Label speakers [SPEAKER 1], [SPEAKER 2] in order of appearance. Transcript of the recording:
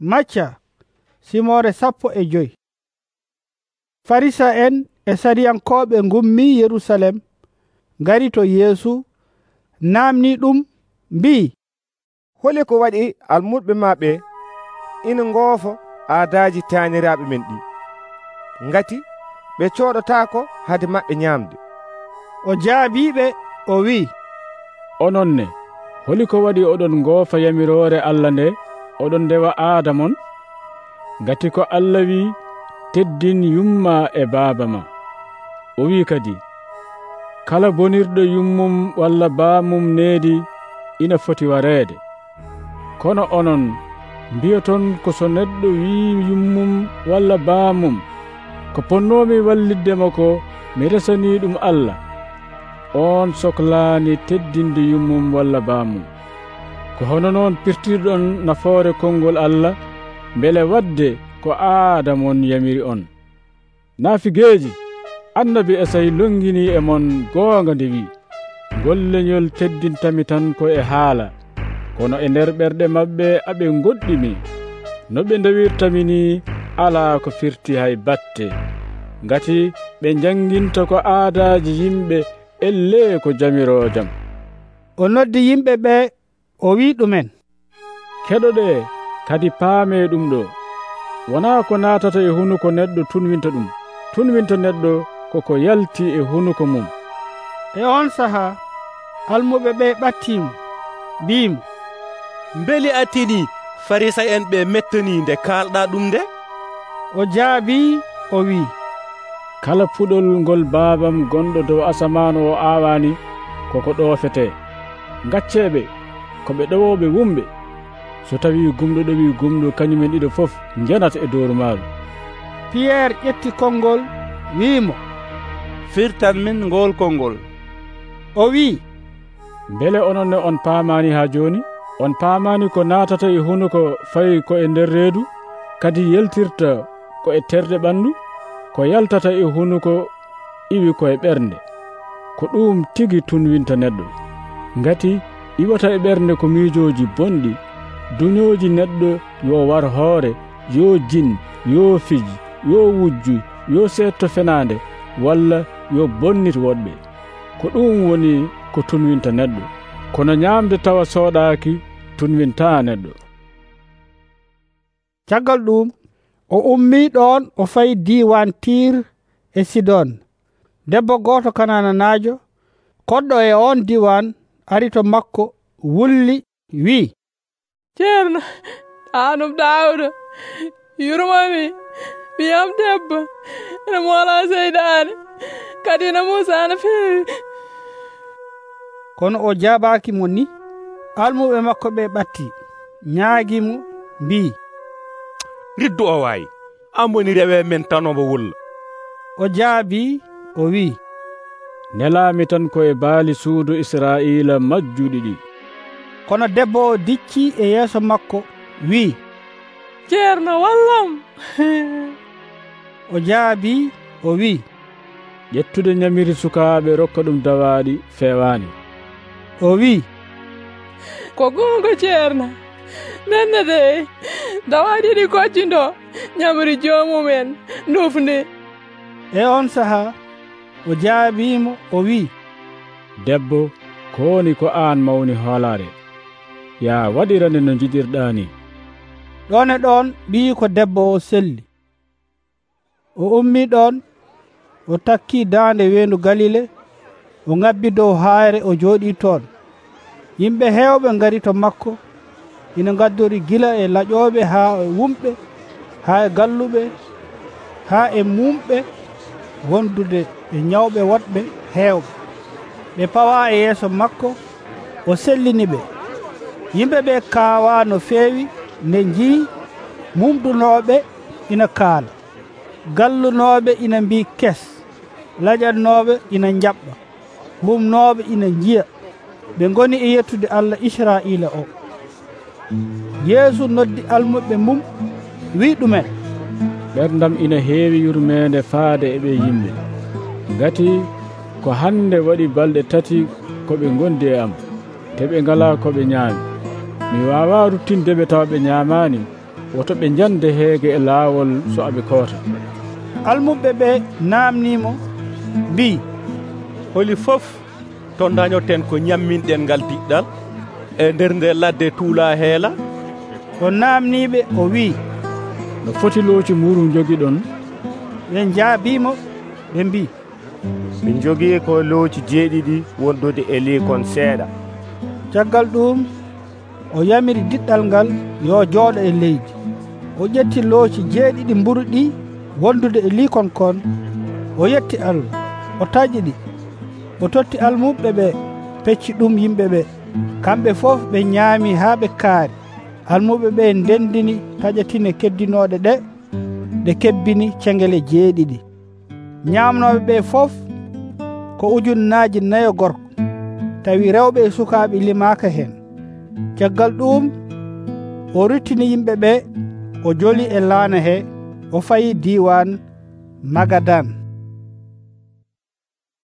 [SPEAKER 1] macca simore sappo e joyi. Farisa en e sariyankoɓe gummi yerusalem gari to yeesu namni ɗum mbi.
[SPEAKER 2] Holi ko waɗi almuɓe maɓe ina ngoofo aadaji taniraɓe men ɗi. Ngati ɓe coɗotako hade maɓɓe ñamde
[SPEAKER 1] o jaabiɓe o
[SPEAKER 3] wi'i. Ononne holi ko waɗi oɗon goofa yamirore allah nde oɗon ndewa aada mon ngati ko allah wi teddin yumma e baaba ma. O wi kadi kala bonirɗo yummum walla baamum needi ina foti wareede. Kono onon mbiyoton ko so neɗɗo wi yummum walla baamum ko ponnomi walliddema ko mi resani ɗum allah. On sohlaani teddinde yummum walla baamum. ko hono noon pirtirɗon nafoore konngol allah mbele wadde ko aadam on yamiri on. Naafigeeji annabi esay longini e mon goonga nde wi golleñol teddintami tan ko e haala. Kono e nder ɓerɗe maɓɓe aɓe goɗɗimi no ɓe ndewirtami ni alaa ko firti hay batte. Ngati ɓe janginta ko aadaaji yimɓe elle ko jamiroojam
[SPEAKER 1] o noddi yimɓe ɓe o wi ɗumen.
[SPEAKER 3] Keɗoɗe kadi paame ɗum ɗo. Wona ko natata e hunuko neɗɗo tunwinta ɗum. Tunwinta neɗɗo koko yalti e hunuko mum.
[SPEAKER 1] E on saha almuɓe ɓe ɓattimo mbimo
[SPEAKER 4] beeli attini farisa en ɓe mettani nde kalɗa ɗum nde?
[SPEAKER 1] O jaabi o wi
[SPEAKER 3] kala puɗol ngol baabam gonɗo dow asaman o awani koko ɗofete gacceɓe ko ɓe ɗowoɓe wumɓe. So tawi gumɗo ɗowi gumɗo kañumen ɗiɗo fof janata e dowru maaru.
[SPEAKER 1] Piyerre ƴetti konngol wimo
[SPEAKER 5] firtan min ngol konngol.
[SPEAKER 1] O wi
[SPEAKER 3] beele ononne on paamani ha joni on paamani ko natata e hunuko fayi ko e nder reedu. Kadi yeltirta ko e terde ɓandu ko yaltata e hunuko iwi koye ɓernde. Ko ɗum tigi tunwinta neɗɗo. Ngati iwata e ɓernde ko miijoji bonɗi duñooji neɗɗo yo war hoore yo jin yo fij yo wujju yo seetto fenaande walla yo bonnit woɗɓe. Ko ɗum woni ko tunwinta neɗɗo. Kono ñaamde tawa sooɗaaki tunwinta neɗɗo.
[SPEAKER 1] Caggal ɗum o ummii ɗon o fayi diwan tir e sidon. Debbo gooto kanananaajo koɗɗo e on diwan ari to makko wulli wi'i
[SPEAKER 6] ceerno ɗanum ɗawɗo yurmami wiyam debbo ene moola seydaane kadi ene muusa feewi.
[SPEAKER 1] Kono o jaabaki mo ni almuɓe makko ɓe ɓatti ñaagimo mbi'i
[SPEAKER 4] riddu o waawi an woni rewe men tanomo wulla
[SPEAKER 1] o jaabi o wi'i
[SPEAKER 3] nelaami tan koye baali suudu israiila majjuɗi ɗi.
[SPEAKER 1] Kono debbo o dicci e yeeso makko wi'i
[SPEAKER 6] ceerno wallam
[SPEAKER 1] o jaabi o wi'i
[SPEAKER 3] ƴettude ñamiri sukaaɓe rokka ɗum dawaaɗi feewaani.
[SPEAKER 1] O wi'i
[SPEAKER 6] ko gonga ceerna nenne de dawaaɗi ɗi gojjindo ñamri joomumen nufnde
[SPEAKER 1] e on sahaa o jaabimo o wi'i
[SPEAKER 3] debbo kowoni ko aan mawni hoolaare ya waɗirane no jiɗirɗa ni
[SPEAKER 1] ɗon e ɗon ɓii ko debbo o selli. O ummi ɗon o takki daande weendu galile o ŋabbi dow haayre o jooɗi toon. Yimɓe heewɓe ngari to makko ina ngaddori gila e laƴooɓe haa e wumɓe haa e galluɓe haa e mumɓe wondude e ñawɓe woɗɓe heewɓe ɓe pawa e yeeso makko o sellini ɓe. Yimɓe ɓe kaawa no feewi nde njii mumdunoɓe ina kaala. Gallunoɓe ina mbi kes. Laƴatnoɓe ina jaɓɓa humnoɓe ina jiya ɓe goni e yettude allah israila o. Yeesu noddi almuɓe mum wi ɗumen.
[SPEAKER 3] Ɓerdam ina heewi yurmede faade eɓe yimɓe. ngati ko hannde waɗi balɗe tati ko ɓe gondi e am te ɓe ngala ko ɓe ñaami mi wawa ruttindeɓe tawa ɓe ñamani woto ɓe jande heege e laawol so aɓe koota
[SPEAKER 1] almuɓe ɓe namnimo mbi
[SPEAKER 4] holi fof to dañoten ko ñamminɗen ngal diɗɗal e nder nde ladde tuula heela.
[SPEAKER 1] Ko namniɓe o wi
[SPEAKER 3] no foti looci murum jogi ɗon
[SPEAKER 1] ɓe jaabimo ɓe mbi
[SPEAKER 2] min jogii ko looci jeeɗiɗi wondude e liikon seeɗa.
[SPEAKER 1] Caggal ɗum o yamiri diɗɗal ngal yo jooɗo e leydi. O ƴetti looci jeeɗiɗi mburɗi wondude e liikon kon o yetti allah o taƴi ɗi o totti almuɓɓe ɓe pecci ɗum yimɓe ɓe. Kamɓe fof ɓe ñaami haa ɓe kaari. Almuɓe ɓe ndendini taƴatine keddinooɗe ɗe ɗe kebbini cengele jeeɗiɗi. ñamnoɓe ɓe fof ko ujunnaji nayo gorko. Tawi rewɓe e sukaɓe limaka hen. Caggal ɗum o ruttini yimɓe ɓe o joli e laana he o fayi diwan magadan.